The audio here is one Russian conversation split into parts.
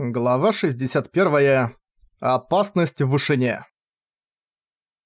Глава 61. Опасность в вышине.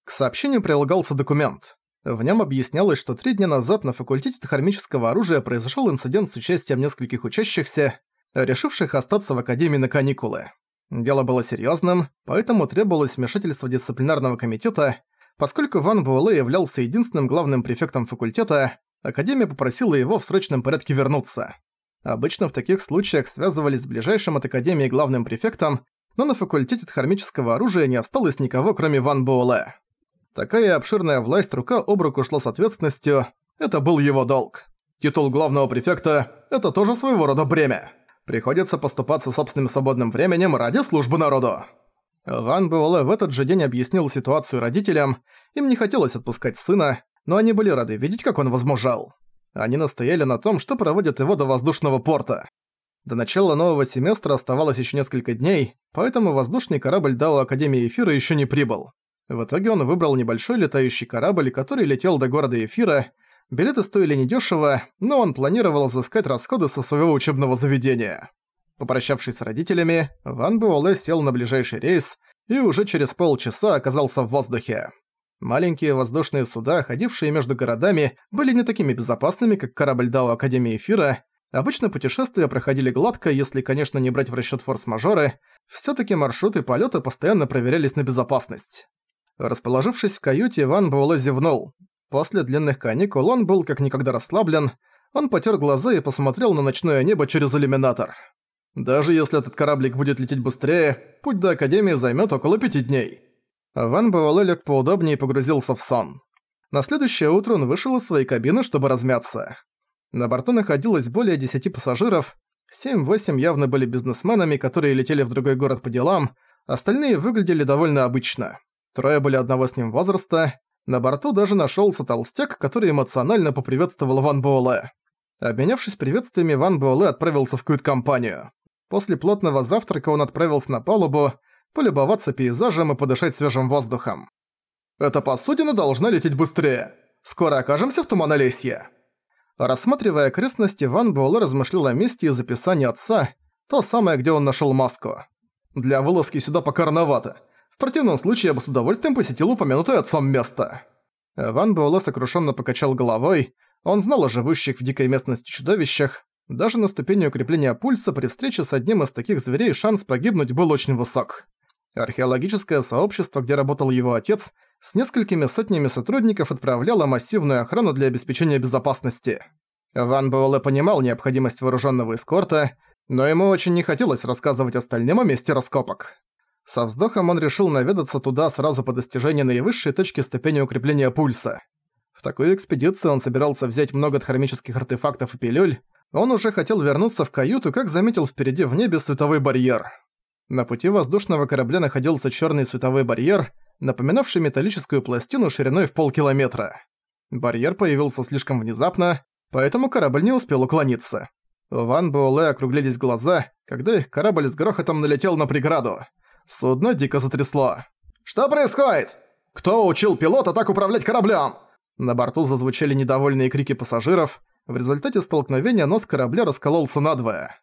К сообщению прилагался документ. В нем объяснялось, что три дня назад на факультете хромического оружия произошел инцидент с участием нескольких учащихся, решивших остаться в академии на каникулы. Дело было серьезным, поэтому требовалось вмешательство дисциплинарного комитета. Поскольку Ван Буэлэ являлся единственным главным префектом факультета, академия попросила его в срочном порядке вернуться. Обычно в таких случаях связывались с ближайшим от Академии главным префектом, но на факультете хромического оружия не осталось никого, кроме Ван Буэлэ. Такая обширная власть рука об руку шла с ответственностью, это был его долг. Титул главного префекта – это тоже своего рода бремя. Приходится поступаться собственным свободным временем ради службы народу. Ван Буэлэ в этот же день объяснил ситуацию родителям, им не хотелось отпускать сына, но они были рады видеть, как он возмужал. Они настояли на том, что проводят его до воздушного порта. До начала нового семестра оставалось еще несколько дней, поэтому воздушный корабль Дао Академии Эфира еще не прибыл. В итоге он выбрал небольшой летающий корабль, который летел до города Эфира. Билеты стоили недешево, но он планировал взыскать расходы со своего учебного заведения. Попрощавшись с родителями, Ван Буэлэ сел на ближайший рейс и уже через полчаса оказался в воздухе. Маленькие воздушные суда, ходившие между городами, были не такими безопасными, как корабль Дао Академии Эфира. Обычно путешествия проходили гладко, если, конечно, не брать в расчет форс-мажоры. все таки маршруты полета постоянно проверялись на безопасность. Расположившись в каюте, Ван Буэлэ зевнул. После длинных каникул он был как никогда расслаблен. Он потер глаза и посмотрел на ночное небо через иллюминатор. Даже если этот кораблик будет лететь быстрее, путь до Академии займет около пяти дней. Ван Буэлэлек поудобнее и погрузился в сон. На следующее утро он вышел из своей кабины, чтобы размяться. На борту находилось более 10 пассажиров, 7-8 явно были бизнесменами, которые летели в другой город по делам, остальные выглядели довольно обычно. Трое были одного с ним возраста, на борту даже нашелся толстяк, который эмоционально поприветствовал Ван Буэлэ. Обменявшись приветствиями, Ван Буэлэ отправился в кают-компанию. После плотного завтрака он отправился на палубу, полюбоваться пейзажем и подышать свежим воздухом. Эта посудина должна лететь быстрее. Скоро окажемся в Туманолесье. Рассматривая окрестности, Ван Буэлэ размышлял о месте из описания отца, то самое, где он нашел маску. Для вылазки сюда пока рановато. В противном случае я бы с удовольствием посетил упомянутое отцом место. Ван Буэлэ сокрушенно покачал головой. Он знал о живущих в дикой местности чудовищах. Даже на ступени укрепления пульса при встрече с одним из таких зверей шанс погибнуть был очень высок. Археологическое сообщество, где работал его отец, с несколькими сотнями сотрудников отправляло массивную охрану для обеспечения безопасности. Ван Буэлэ понимал необходимость вооруженного эскорта, но ему очень не хотелось рассказывать остальным о месте раскопок. Со вздохом он решил наведаться туда сразу по достижении наивысшей точки ступени укрепления пульса. В такую экспедицию он собирался взять много дхармических артефактов и пилюль, он уже хотел вернуться в каюту, как заметил впереди в небе световой барьер – на пути воздушного корабля находился черный световой барьер, напоминавший металлическую пластину шириной в полкилометра. Барьер появился слишком внезапно, поэтому корабль не успел уклониться. Ван Буэлэ округлились глаза, когда их корабль с грохотом налетел на преграду. Судно дико затрясло. «Что происходит? Кто учил пилота так управлять кораблем?» На борту зазвучали недовольные крики пассажиров, в результате столкновения нос корабля раскололся надвое.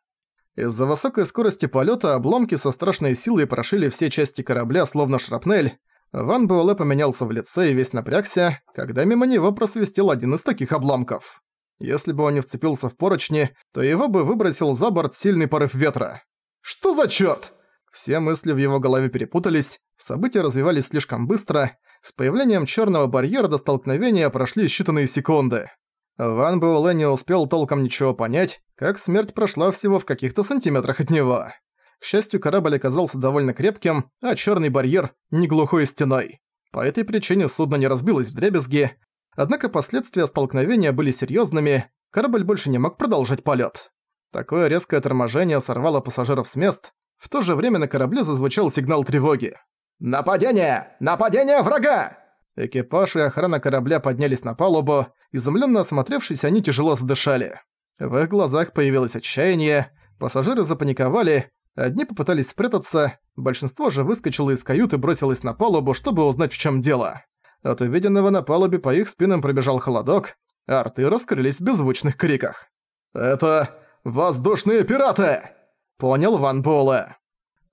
Из-за высокой скорости полета обломки со страшной силой прошили все части корабля, словно шрапнель. Ван Буэлэ поменялся в лице и весь напрягся, когда мимо него просвистел один из таких обломков. Если бы он не вцепился в поручни, то его бы выбросил за борт сильный порыв ветра. «Что за чёрт?» Все мысли в его голове перепутались, события развивались слишком быстро, с появлением черного барьера до столкновения прошли считанные секунды. Ван Буэлэ не успел толком ничего понять, как смерть прошла всего в каких-то сантиметрах от него. К счастью, корабль оказался довольно крепким, а черный барьер – неглухой стеной. По этой причине судно не разбилось в дребезги, однако последствия столкновения были серьезными, корабль больше не мог продолжать полет. Такое резкое торможение сорвало пассажиров с мест, в то же время на корабле зазвучал сигнал тревоги. «Нападение! Нападение врага!» Экипаж и охрана корабля поднялись на палубу, изумленно осмотревшись, они тяжело задышали. В их глазах появилось отчаяние, пассажиры запаниковали, одни попытались спрятаться, большинство же выскочило из каюты и бросилось на палубу, чтобы узнать, в чем дело. От увиденного на палубе по их спинам пробежал холодок, а рты раскрылись в беззвучных криках. «Это воздушные пираты!» — понял Ван Буэлэ.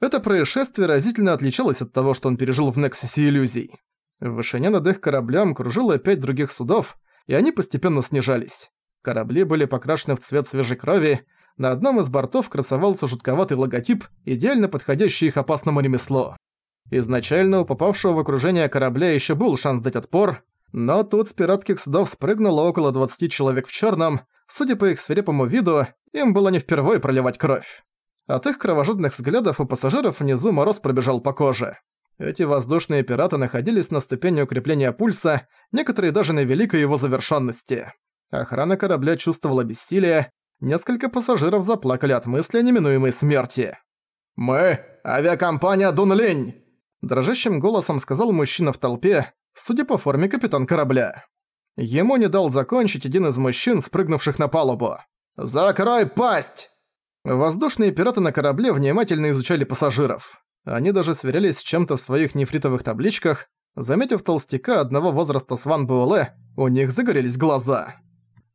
Это происшествие разительно отличалось от того, что он пережил в Нексусе иллюзий. В вышине над их кораблям кружило пять других судов, и они постепенно снижались. Корабли были покрашены в цвет свежей крови, на одном из бортов красовался жутковатый логотип, идеально подходящий их опасному ремеслу. Изначально у попавшего в окружение корабля еще был шанс дать отпор, но тут с пиратских судов спрыгнуло около 20 человек в черном. Судя по их свирепому виду, им было не впервой проливать кровь. От их кровожадных взглядов у пассажиров внизу мороз пробежал по коже. Эти воздушные пираты находились на ступени укрепления пульса, некоторые даже на великой его завершенности. Охрана корабля чувствовала бессилие, несколько пассажиров заплакали от мысли о неминуемой смерти. «Мы — авиакомпания Дунлинь!» Дрожащим голосом сказал мужчина в толпе, судя по форме капитан корабля. Ему не дал закончить один из мужчин, спрыгнувших на палубу. «Закрой пасть!» Воздушные пираты на корабле внимательно изучали пассажиров. Они даже сверялись с чем-то в своих нефритовых табличках. Заметив толстяка одного возраста с Ван Буэлэ, у них загорелись глаза.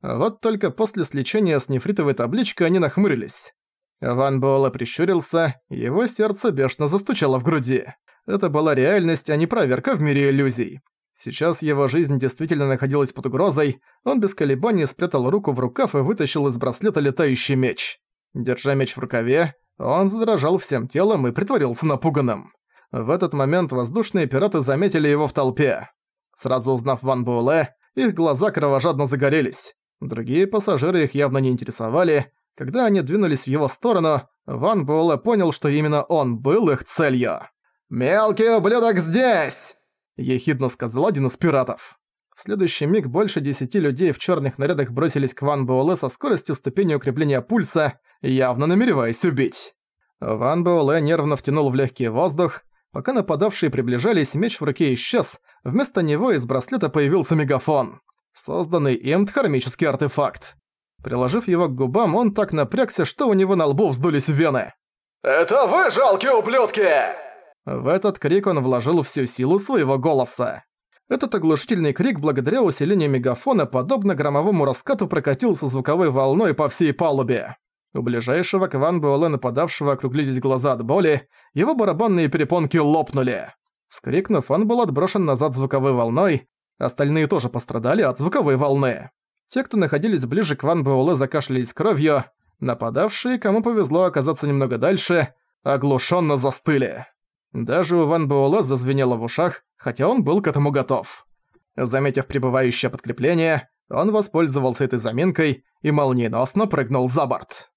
Вот только после сличения с нефритовой табличкой они нахмурились. Ван Буэлэ прищурился, его сердце бешено застучало в груди. Это была реальность, а не проверка в мире иллюзий. Сейчас его жизнь действительно находилась под угрозой, он без колебаний спрятал руку в рукав и вытащил из браслета летающий меч. Держа меч в рукаве, он задрожал всем телом и притворился напуганным. В этот момент воздушные пираты заметили его в толпе. Сразу узнав Ван Буэлэ, их глаза кровожадно загорелись. Другие пассажиры их явно не интересовали. Когда они двинулись в его сторону, Ван Буэлэ понял, что именно он был их целью. «Мелкий ублюдок здесь!» – ехидно сказал один из пиратов. В следующий миг больше десяти людей в черных нарядах бросились к Ван Буэлэ со скоростью ступени укрепления пульса, явно намереваясь убить. Ван Буэлэ нервно втянул в легкий воздух. Пока нападавшие приближались, меч в руке исчез, вместо него из браслета появился мегафон созданный им дхармический артефакт. Приложив его к губам, он так напрягся, что у него на лбу вздулись вены. «Это вы, жалкие ублюдки!» В этот крик он вложил всю силу своего голоса. Этот оглушительный крик благодаря усилению мегафона подобно громовому раскату прокатился звуковой волной по всей палубе. У ближайшего к Ван Буэлэ нападавшего округлились глаза от боли, его барабанные перепонки лопнули. Вскрикнув, он был отброшен назад звуковой волной, Остальные тоже пострадали от звуковой волны. Те, кто находились ближе к Ван Буэлэ, закашлялись кровью. Нападавшие, кому повезло оказаться немного дальше, оглушенно застыли. Даже у Ван Буэлэ зазвенело в ушах, хотя он был к этому готов. Заметив прибывающее подкрепление, он воспользовался этой заминкой и молниеносно прыгнул за борт.